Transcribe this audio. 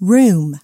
room.